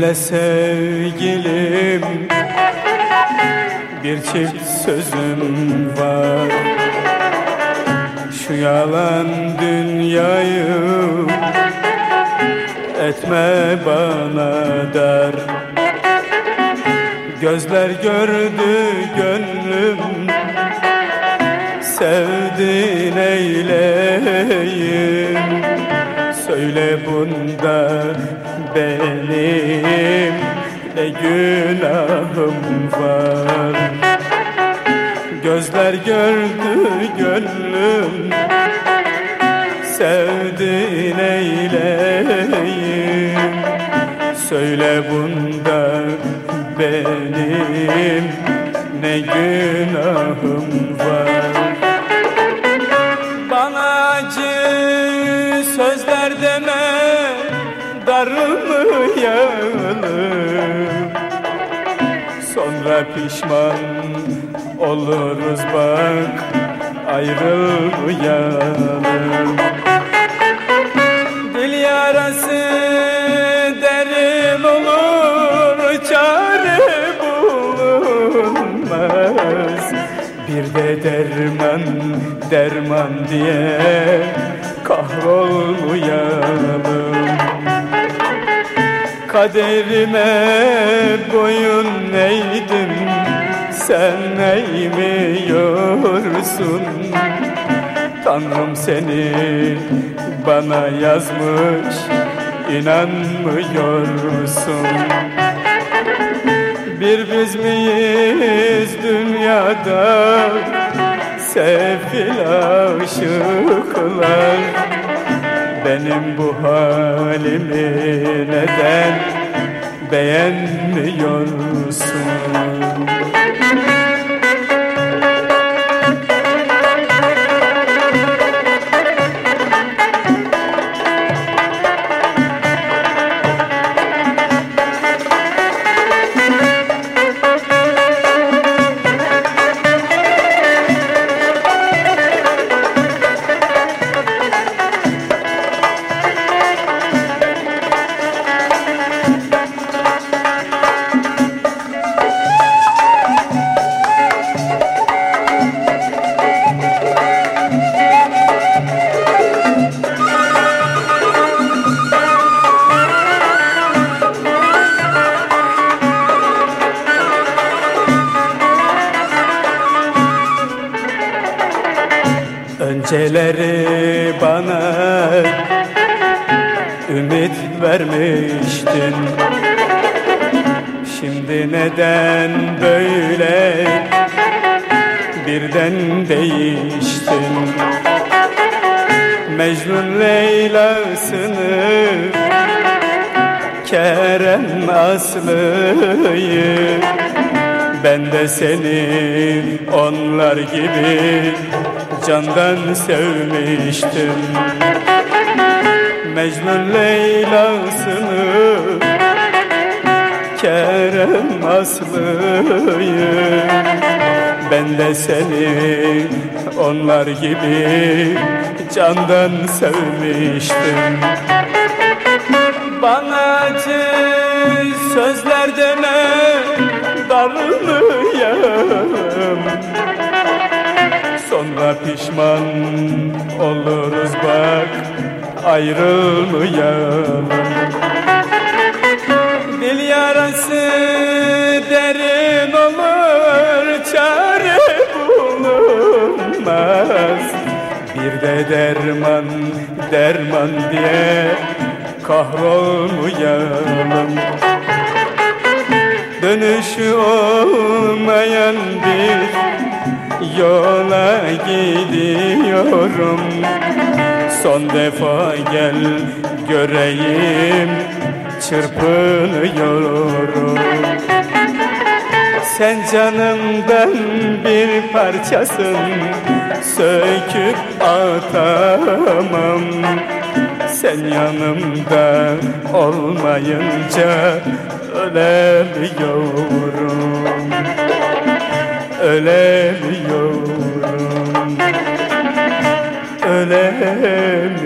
Dinle sevgilim. Bir çift sözüm var. Şu yalan dünyayı Etme bana dar Gözler gördü gönlüm. Sevdin eyleyim Söyle bunda benim ne günahım var? Gözler gördü gönlüm Sevdin eyleyim. Söyle bunda benim ne günahım var darılmayalım Sonra pişman oluruz bak ayrılmayalım. Dil yarası derin olur çare bulunmaz. Bir de derman derman diye kahrolmayalım Kaderime boyun eğdim. Sen eğmiyorsun. Tanrım seni bana yazmış inanmıyorsun. Bir biz miyiz dünyada? Sefil aşıklar benim bu halimi neden beğenmiyorsun? Önceleri bana ümit vermiştin. Şimdi neden böyle birden değiştin? Mecnun Leyla'sını Kerem Aslı'yı ben de seni onlar gibi candan sevmiştim. Mecnun Leyla'sını Kerem Aslı'yı. Ben de seni onlar gibi candan sevmiştim. Bana acı sözler deme darılmayalım Pişman oluruz bak ayrılmayalım. Dil yarası derin olur çare bulunmaz. Bir de derman derman diye kahrolmayalım. Dönüşü olmayan bir yola gidiyorum. Son defa gel göreyim çırpınıyorum. Sen canımdan bir parçasın söküp atamam. Sen yanımda olmayınca ölemiyorum Ölemiyorum. Ölemiyorum